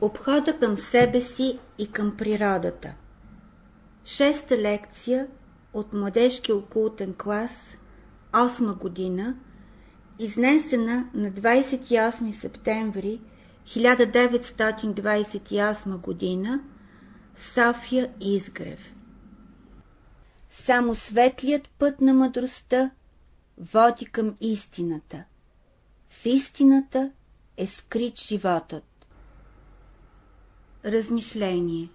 Обхода към себе си и към природата Шеста лекция от младежки окултен клас, 8 година, изнесена на 28 септември 1928 година в София Изгрев. Само светлият път на мъдростта води към истината. В истината е скрит животът. Размишление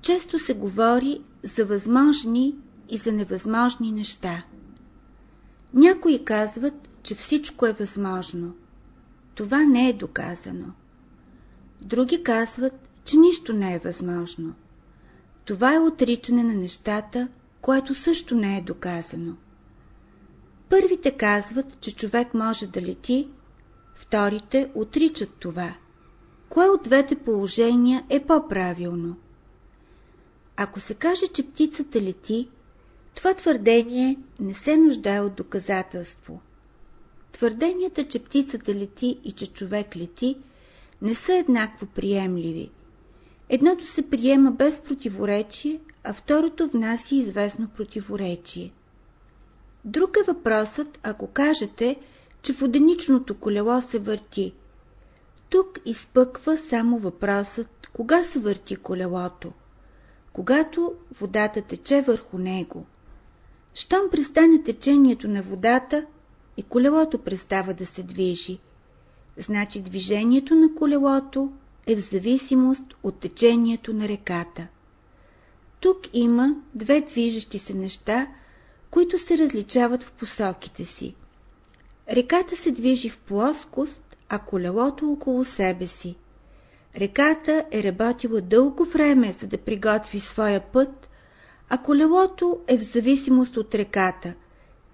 Често се говори за възможни и за невъзможни неща. Някои казват, че всичко е възможно. Това не е доказано. Други казват, че нищо не е възможно. Това е отричане на нещата, което също не е доказано. Първите казват, че човек може да лети, вторите отричат това. Кое от двете положения е по-правилно? Ако се каже, че птицата лети, това твърдение не се нуждае от доказателство. Твърденията, че птицата лети и че човек лети, не са еднакво приемливи. Едното се приема без противоречие, а второто внася известно противоречие. Друг е въпросът, ако кажете, че воденичното колело се върти. Тук изпъква само въпросът, кога се върти колелото. Когато водата тече върху него. Щом престане течението на водата, и колелото престава да се движи. Значи движението на колелото е в зависимост от течението на реката. Тук има две движещи се неща, които се различават в посоките си. Реката се движи в плоскост, а колелото около себе си. Реката е работила дълго време, за да приготви своя път, а колелото е в зависимост от реката.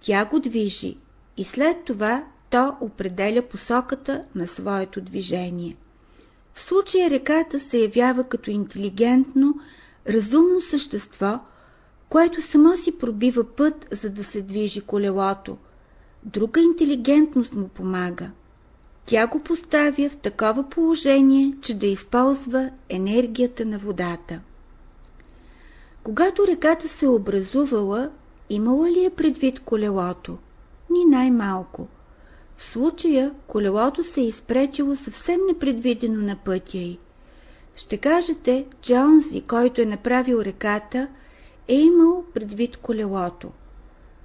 Тя го движи и след това то определя посоката на своето движение. В случая реката се явява като интелигентно, разумно същество, което само си пробива път, за да се движи колелото. Друга интелигентност му помага. Тя го поставя в такова положение, че да използва енергията на водата. Когато реката се е образувала, имала ли е предвид колелото? Ни най-малко. В случая колелото се е изпречило съвсем непредвидено на пътя й. Ще кажете, че онзи, който е направил реката, е имал предвид колелото.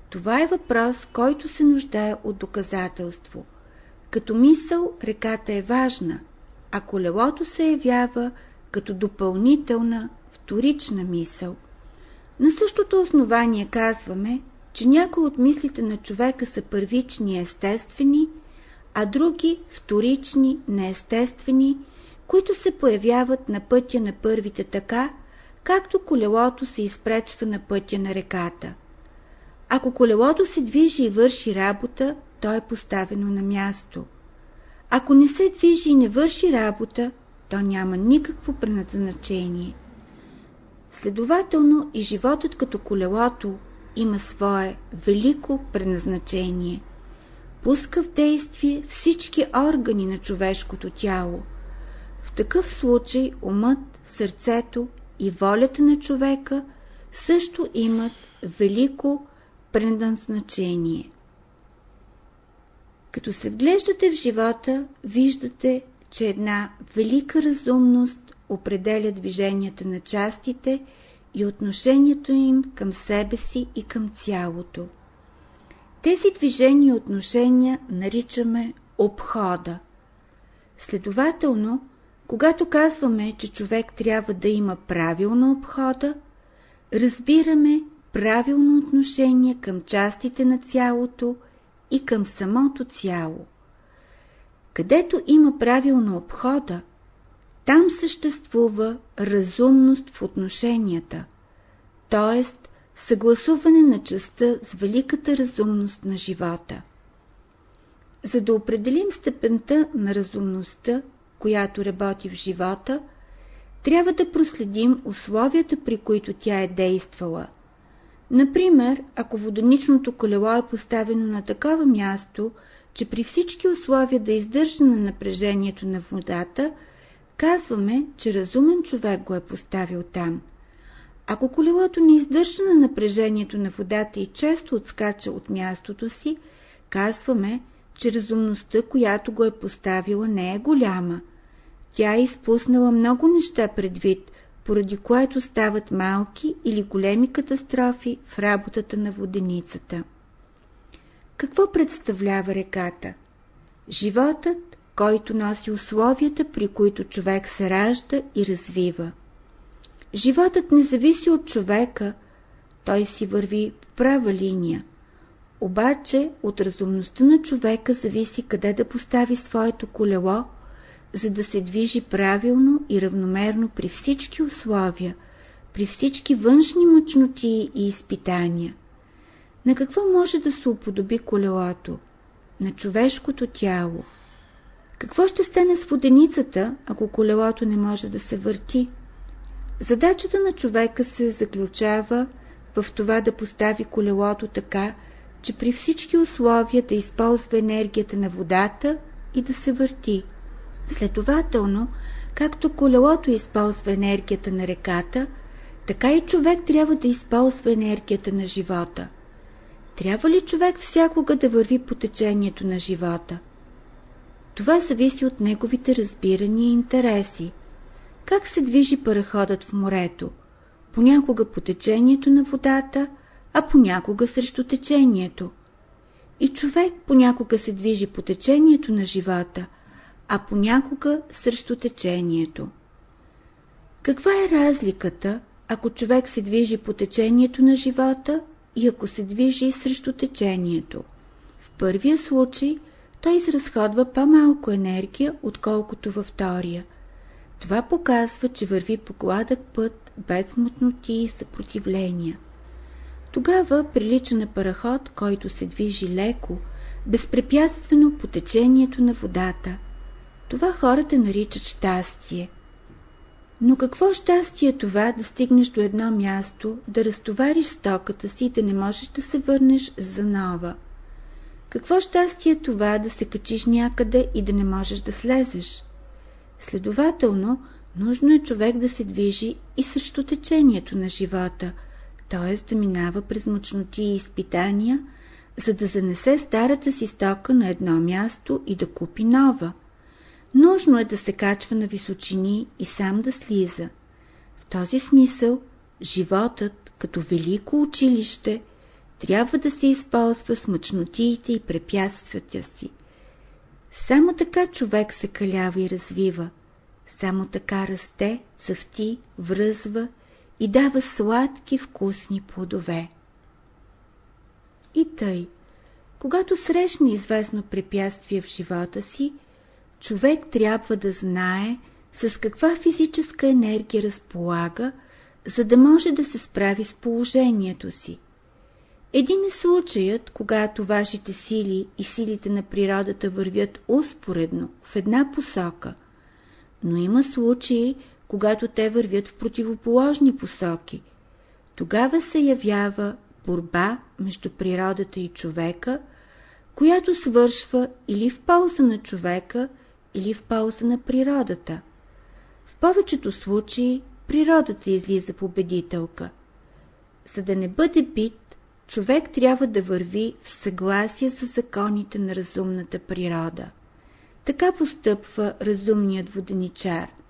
Това е въпрос, който се нуждае от доказателство. Като мисъл реката е важна, а колелото се явява като допълнителна, вторична мисъл. На същото основание казваме, че някои от мислите на човека са първични естествени, а други вторични неестествени, които се появяват на пътя на първите така, както колелото се изпречва на пътя на реката. Ако колелото се движи и върши работа, то е поставено на място. Ако не се движи и не върши работа, то няма никакво предназначение. Следователно и животът като колелото има свое велико предназначение. Пуска в действие всички органи на човешкото тяло. В такъв случай умът, сърцето и волята на човека също имат велико предназначение. Като се вглеждате в живота, виждате, че една велика разумност определя движенията на частите и отношението им към себе си и към цялото. Тези движения и отношения наричаме обхода. Следователно, когато казваме, че човек трябва да има правилно обхода, разбираме правилно отношение към частите на цялото и към самото цяло. Където има правилно обхода, там съществува разумност в отношенията, т.е. съгласуване на частта с великата разумност на живота. За да определим степента на разумността, която работи в живота, трябва да проследим условията, при които тя е действала. Например, ако водоничното колело е поставено на такова място, че при всички условия да издържа на напрежението на водата, казваме, че разумен човек го е поставил там. Ако колелото не издържа на напрежението на водата и често отскача от мястото си, казваме, че разумността, която го е поставила, не е голяма. Тя е изпуснала много неща предвид, поради което стават малки или големи катастрофи в работата на воденицата. Какво представлява реката? Животът, който носи условията, при които човек се ражда и развива. Животът не зависи от човека, той си върви в права линия. Обаче от разумността на човека зависи къде да постави своето колело, за да се движи правилно и равномерно при всички условия, при всички външни мъчноти и изпитания. На какво може да се уподоби колелото? На човешкото тяло. Какво ще стане с воденицата, ако колелото не може да се върти? Задачата на човека се заключава в това да постави колелото така, че при всички условия да използва енергията на водата и да се върти. Следователно, както колелото използва енергията на реката, така и човек трябва да използва енергията на живота. Трябва ли човек всякога да върви по течението на живота? Това зависи от неговите разбирания и интереси. Как се движи параходът в морето? Понякога по течението на водата, а понякога срещу течението. И човек понякога се движи по течението на живота, а понякога срещу течението. Каква е разликата, ако човек се движи по течението на живота и ако се движи срещу течението? В първия случай той изразходва по-малко енергия, отколкото във втория. Това показва, че върви по гладък път, без мътноти и съпротивления. Тогава прилича на параход, който се движи леко, безпрепятствено по течението на водата. Това хората наричат щастие. Но какво щастие е това да стигнеш до едно място, да разтовариш стоката си и да не можеш да се върнеш за нова? Какво щастие е това да се качиш някъде и да не можеш да слезеш? Следователно, нужно е човек да се движи и срещу течението на живота – т.е. да минава през мъчноти и изпитания, за да занесе старата си стока на едно място и да купи нова. Нужно е да се качва на височини и сам да слиза. В този смисъл, животът, като велико училище, трябва да се използва с мъчнотиите и препятствията си. Само така човек се калява и развива. Само така расте, цъфти, връзва и дава сладки вкусни плодове. И тъй, когато срещне известно препятствие в живота си, човек трябва да знае с каква физическа енергия разполага, за да може да се справи с положението си. Един е случаят, когато вашите сили и силите на природата вървят успоредно, в една посока, но има случаи, когато те вървят в противоположни посоки. Тогава се явява борба между природата и човека, която свършва или в полза на човека, или в полза на природата. В повечето случаи природата излиза победителка. За да не бъде бит, човек трябва да върви в съгласие с законите на разумната природа. Така постъпва разумният воденичар –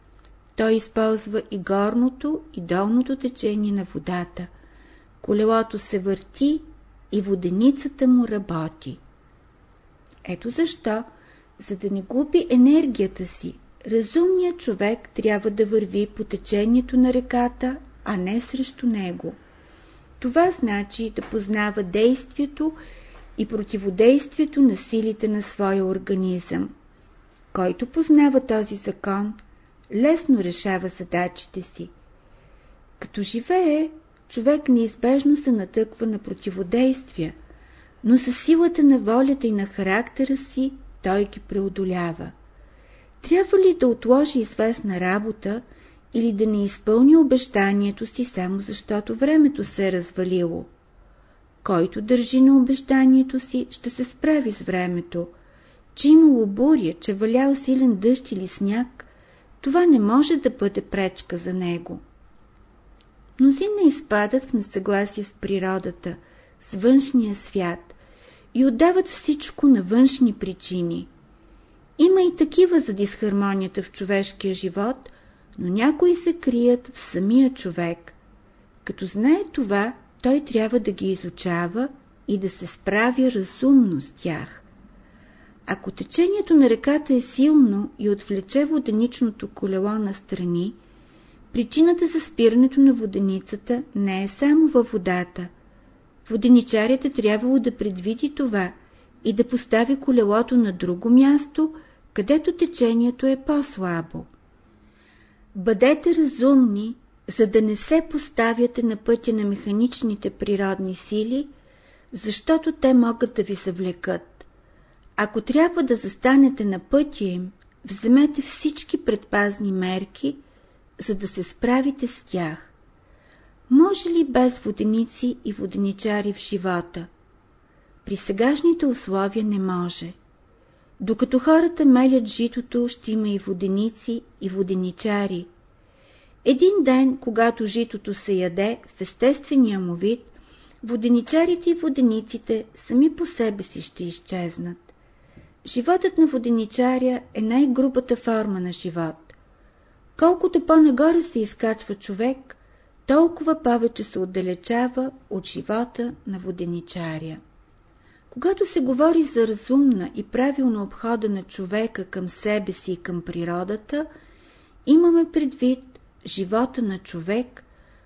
той използва и горното, и долното течение на водата. Колелото се върти и воденицата му работи. Ето защо, за да не губи енергията си, разумният човек трябва да върви по течението на реката, а не срещу него. Това значи да познава действието и противодействието на силите на своя организъм. Който познава този закон, лесно решава задачите си. Като живее, човек неизбежно се натъква на противодействия, но със силата на волята и на характера си той ги преодолява. Трябва ли да отложи известна работа или да не изпълни обещанието си само защото времето се е развалило? Който държи на обещанието си, ще се справи с времето, че имало буря, че валял силен дъжд или сняг, това не може да бъде пречка за него. Мнозина изпадат в несъгласие с природата, с външния свят и отдават всичко на външни причини. Има и такива за дисхармонията в човешкия живот, но някои се крият в самия човек. Като знае това, той трябва да ги изучава и да се справя разумно с тях. Ако течението на реката е силно и отвлече воденичното колело на страни, причината за спирането на воденицата не е само във водата. Воденичарят е трябвало да предвиди това и да постави колелото на друго място, където течението е по-слабо. Бъдете разумни, за да не се поставяте на пътя на механичните природни сили, защото те могат да ви завлекат. Ако трябва да застанете на пътя им, вземете всички предпазни мерки, за да се справите с тях. Може ли без воденици и воденичари в живота? При сегашните условия не може. Докато хората мелят житото, ще има и воденици, и воденичари. Един ден, когато житото се яде в естествения му вид, воденичарите и водениците сами по себе си ще изчезнат. Животът на воденичаря е най-грубата форма на живот. Колкото по-нагоре се изкачва човек, толкова повече се отдалечава от живота на воденичаря. Когато се говори за разумна и правилна обхода на човека към себе си и към природата, имаме предвид живота на човек,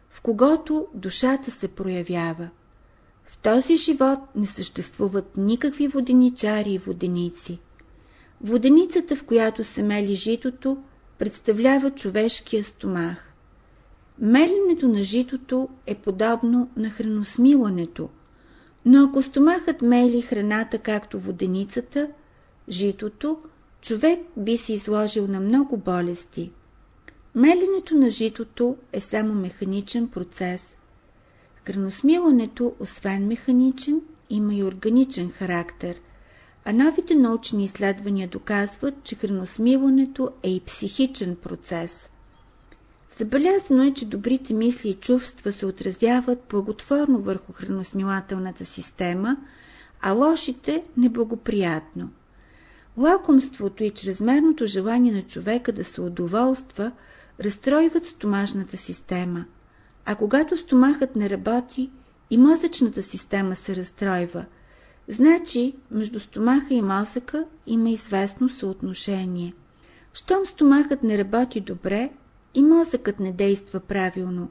в когото душата се проявява. В този живот не съществуват никакви воденичари и воденици. Воденицата, в която се мели житото, представлява човешкия стомах. Меленето на житото е подобно на храносмилането, но ако стомахът мели храната както воденицата, житото, човек би се изложил на много болести. Меленето на житото е само механичен процес. Храносмилането, освен механичен, има и органичен характер, а новите научни изследвания доказват, че храносмилането е и психичен процес. Забелязано е, че добрите мисли и чувства се отразяват благотворно върху храносмилателната система, а лошите – неблагоприятно. Лакомството и чрезмерното желание на човека да се удоволства разстройват стомашната система, а когато стомахът не работи, и мозъчната система се разстройва. Значи, между стомаха и мозъка има известно съотношение. Щом стомахът не работи добре, и мозъкът не действа правилно,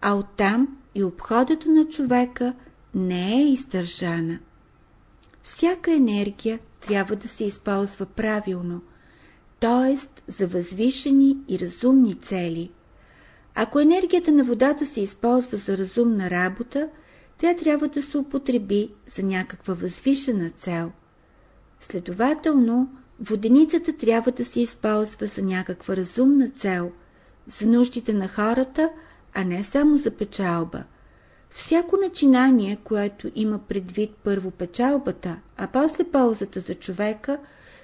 а оттам и обходата на човека не е издържана. Всяка енергия трябва да се използва правилно, т.е. за възвишени и разумни цели. Ако енергията на водата се използва за разумна работа, тя трябва да се употреби за някаква възвишена цел. Следователно, воденицата трябва да се използва за някаква разумна цел, за нуждите на хората, а не само за печалба. Всяко начинание, което има предвид първо печалбата, а после ползата за човека,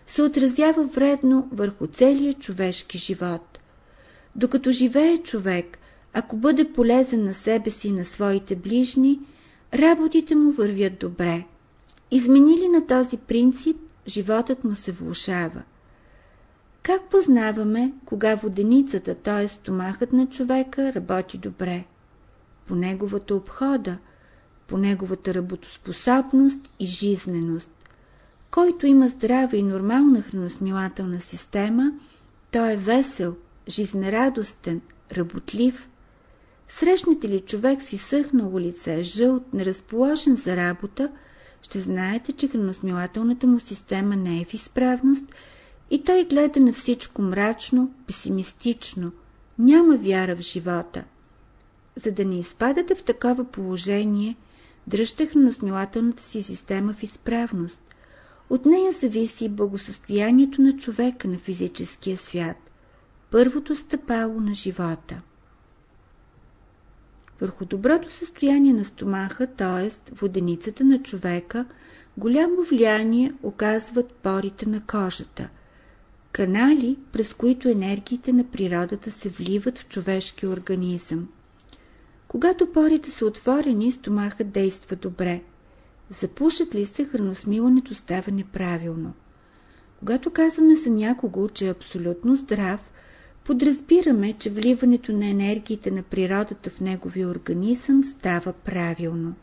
се отразява вредно върху целия човешки живот. Докато живее човек, ако бъде полезен на себе си и на своите ближни, работите му вървят добре. Изменили на този принцип, животът му се влушава. Как познаваме, кога воденицата, т.е. стомахът на човека, работи добре? По неговата обхода, по неговата работоспособност и жизненост. Който има здрава и нормална храносмилателна система, той е весел, жизнерадостен, работлив. Срещнете ли човек си съхнало лице, жълт, неразположен за работа, ще знаете, че храносмилателната му система не е в изправност – и той гледа на всичко мрачно, песимистично, няма вяра в живота. За да не изпадате в такова положение, дръжте храносмилателната си система в изправност. От нея зависи и благосъстоянието на човека на физическия свят, първото стъпало на живота. Върху доброто състояние на стомаха, т.е. воденицата на човека, голямо влияние оказват порите на кожата, канали, през които енергиите на природата се вливат в човешки организъм. Когато порите са отворени, стомахът действа добре. Запушат ли се, храносмилането става неправилно. Когато казваме за някого, че е абсолютно здрав, подразбираме, че вливането на енергиите на природата в неговия организъм става правилно.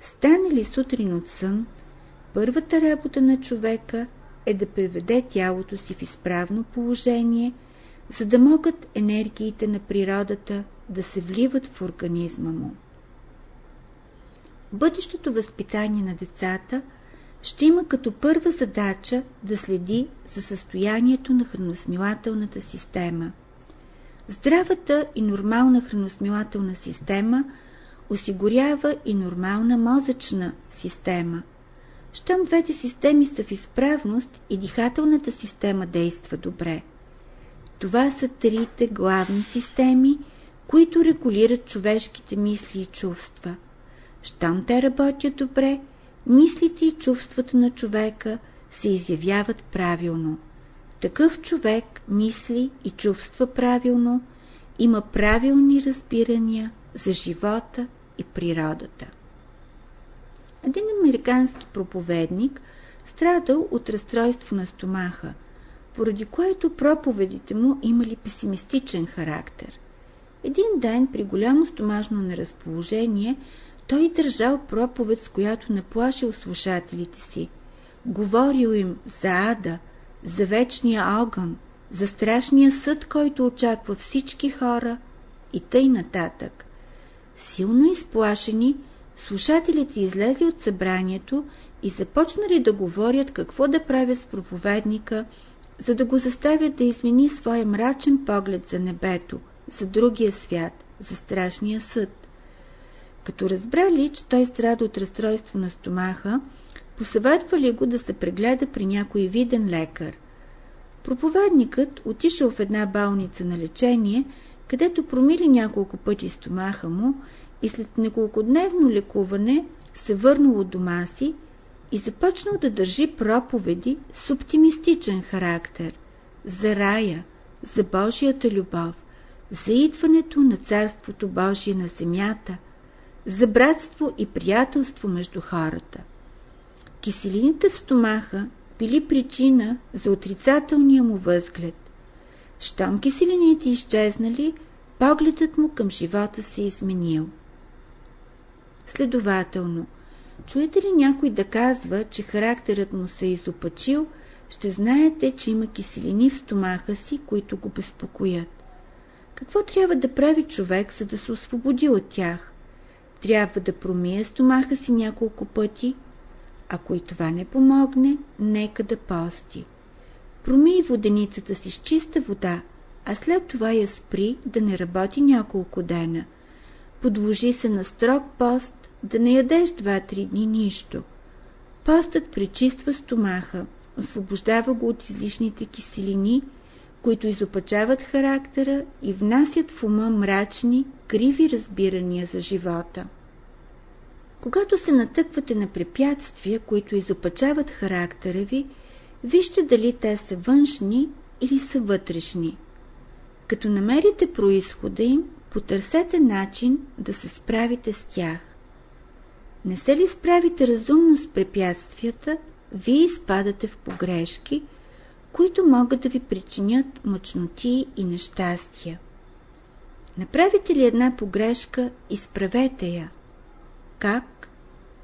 Стане ли сутрин от сън, първата работа на човека е да приведе тялото си в изправно положение, за да могат енергиите на природата да се вливат в организма му. Бъдещото възпитание на децата ще има като първа задача да следи за състоянието на храносмилателната система. Здравата и нормална храносмилателна система осигурява и нормална мозъчна система. Щом двете системи са в изправност и дихателната система действа добре. Това са трите главни системи, които регулират човешките мисли и чувства. Щом те работят добре, мислите и чувствата на човека се изявяват правилно. Такъв човек мисли и чувства правилно, има правилни разбирания за живота и природата. Един американски проповедник страдал от разстройство на стомаха, поради което проповедите му имали песимистичен характер. Един ден при голямо стомашно неразположение той държал проповед, с която наплашил слушателите си. Говорил им за ада, за вечния огън, за страшния съд, който очаква всички хора и тъй нататък. Силно изплашени, слушателите излезли от събранието и започнали да говорят какво да правят с проповедника, за да го заставят да измени своя мрачен поглед за небето, за другия свят, за страшния съд. Като разбрали, че той страда от разстройство на стомаха, посъветвали го да се прегледа при някой виден лекар. Проповедникът отишъл в една болница на лечение, където промили няколко пъти стомаха му и след неколкодневно лекуване се върнал от дома си и започнал да държи проповеди с оптимистичен характер за рая, за Божията любов, за идването на Царството Божие на земята, за братство и приятелство между хората. Киселините в стомаха били причина за отрицателния му възглед. Щом киселините изчезнали, погледът му към живота се изменил. Следователно, чуете ли някой да казва, че характерът му се е изопачил, ще знаете, че има киселини в стомаха си, които го безпокоят. Какво трябва да прави човек, за да се освободи от тях? Трябва да промие стомаха си няколко пъти. Ако и това не помогне, нека да пости. Промий воденицата си с чиста вода, а след това я спри да не работи няколко дена. Подложи се на строг пост, да не ядеш два-три дни нищо. Постът пречиства стомаха, освобождава го от излишните киселини – които изопачават характера и внасят в ума мрачни, криви разбирания за живота. Когато се натъквате на препятствия, които изопачават характера ви, вижте дали те са външни или са вътрешни. Като намерите происхода им, потърсете начин да се справите с тях. Не се ли справите разумно с препятствията, вие изпадате в погрешки – които могат да ви причинят мъчноти и нещастия. Направите ли една погрешка, изправете я. Как?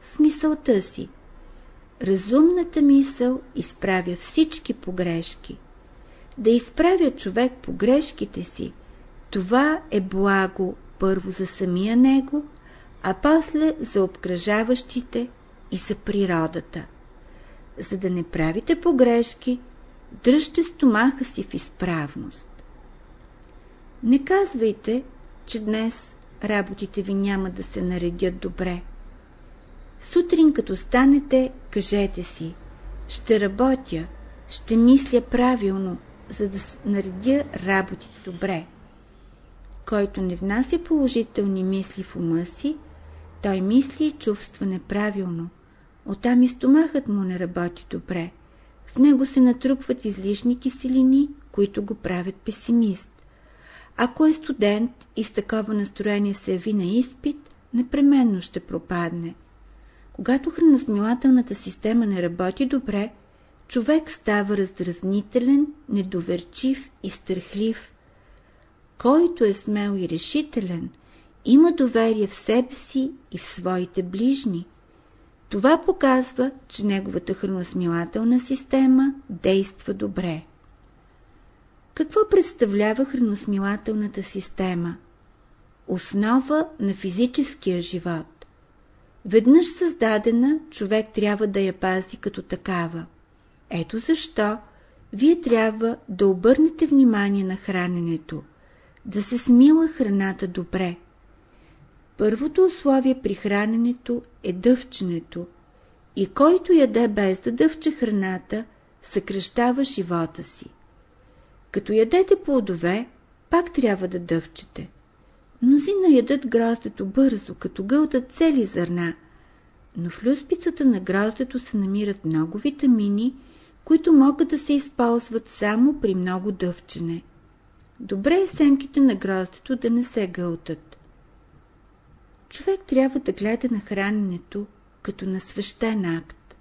С мисълта си. Разумната мисъл изправя всички погрешки. Да изправя човек погрешките си, това е благо първо за самия него, а после за обкръжаващите и за природата. За да не правите погрешки, дръжте стомаха си в изправност. Не казвайте, че днес работите ви няма да се наредят добре. Сутрин като станете, кажете си, ще работя, ще мисля правилно, за да наредя работите добре. Който не внася положителни мисли в ума си, той мисли и чувства неправилно, Оттам и стомахът му не работи добре. В него се натрупват излишни киселини, които го правят песимист. Ако е студент и с такова настроение се яви на изпит, непременно ще пропадне. Когато храносмилателната система не работи добре, човек става раздразнителен, недоверчив и страхлив. Който е смел и решителен, има доверие в себе си и в своите ближни. Това показва, че неговата храносмилателна система действа добре. Какво представлява храносмилателната система? Основа на физическия живот. Веднъж създадена, човек трябва да я пази като такава. Ето защо вие трябва да обърнете внимание на храненето, да се смила храната добре. Първото условие при храненето е дъвченето и който яде без да дъвче храната, съкръщава живота си. Като ядете плодове, пак трябва да дъвчете. Мнозина ядат гроздето бързо, като гълтат цели зърна, но в люспицата на гроздето се намират много витамини, които могат да се използват само при много дъвчене. Добре е семките на гроздето да не се гълтат. Човек трябва да гледа на храненето като на свещен акт.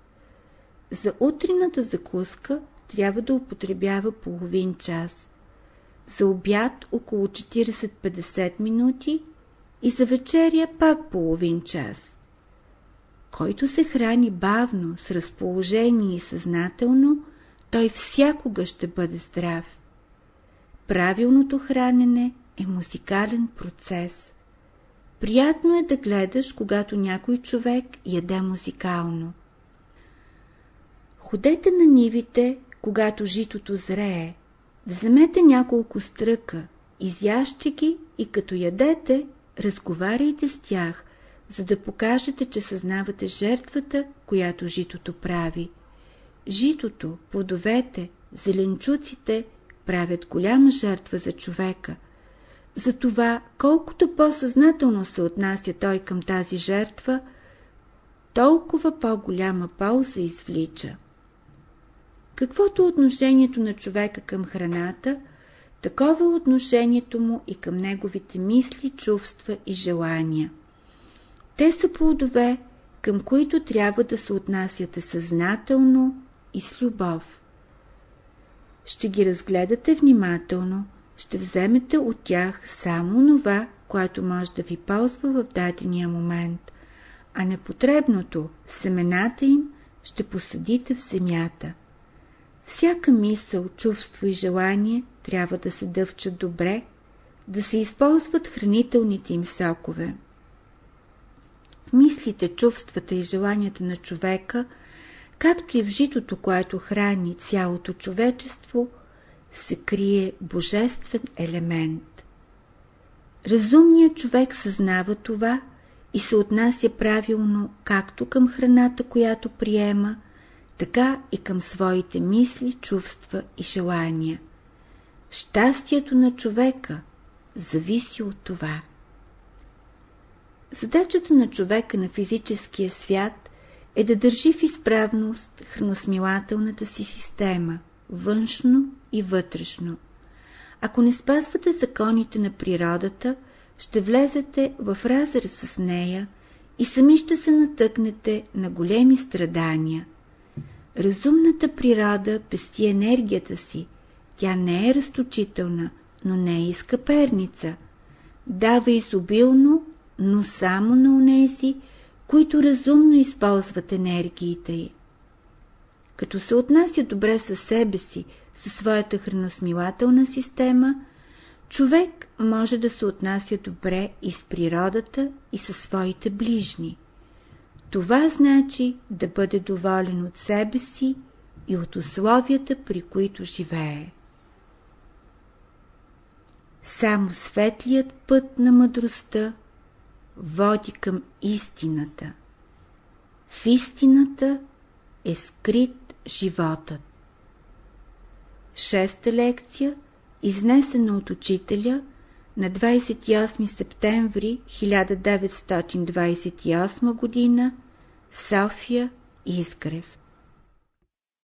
За утрината закуска трябва да употребява половин час, за обяд около 40-50 минути и за вечеря пак половин час. Който се храни бавно, с разположение и съзнателно, той всякога ще бъде здрав. Правилното хранене е музикален процес. Приятно е да гледаш, когато някой човек яде музикално. Ходете на нивите когато житото зрее, вземете няколко стръка, изяжте ги и като ядете, разговаряйте с тях, за да покажете, че съзнавате жертвата, която житото прави. Житото, плодовете, зеленчуците правят голяма жертва за човека. Затова, колкото по-съзнателно се отнася той към тази жертва, толкова по-голяма полза извлича. Каквото отношението на човека към храната, такова отношението му и към неговите мисли, чувства и желания. Те са плодове, към които трябва да се отнасяте съзнателно и с любов. Ще ги разгледате внимателно, ще вземете от тях само това, което може да ви ползва в дадения момент, а непотребното, семената им, ще посадите в земята. Всяка мисъл, чувство и желание трябва да се дъвчат добре, да се използват хранителните им сокове. В мислите, чувствата и желанията на човека, както и в житото, което храни цялото човечество, се крие божествен елемент. Разумният човек съзнава това и се отнася правилно както към храната, която приема, така и към своите мисли, чувства и желания. Щастието на човека зависи от това. Задачата на човека на физическия свят е да държи в изправност храносмилателната си система, външно и вътрешно. Ако не спазвате законите на природата, ще влезете в разрез с нея и сами ще се натъкнете на големи страдания – Разумната природа пести енергията си. Тя не е разточителна, но не е и скъперница. Дава изобилно, но само на унези, които разумно използват енергиите й. Като се отнася добре със себе си, със своята храносмилателна система, човек може да се отнася добре и с природата, и със своите ближни. Това значи да бъде доволен от себе си и от условията, при които живее. Само светлият път на мъдростта води към истината. В истината е скрит животът. Шеста лекция, изнесена от учителя на 28 септември 1928 г. София, Изгрев